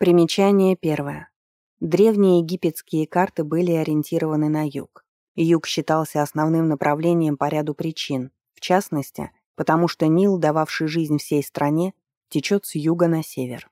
Примечание первое. Древние египетские карты были ориентированы на юг. Юг считался основным направлением по ряду причин, в частности, потому что Нил, дававший жизнь всей стране, течет с юга на север.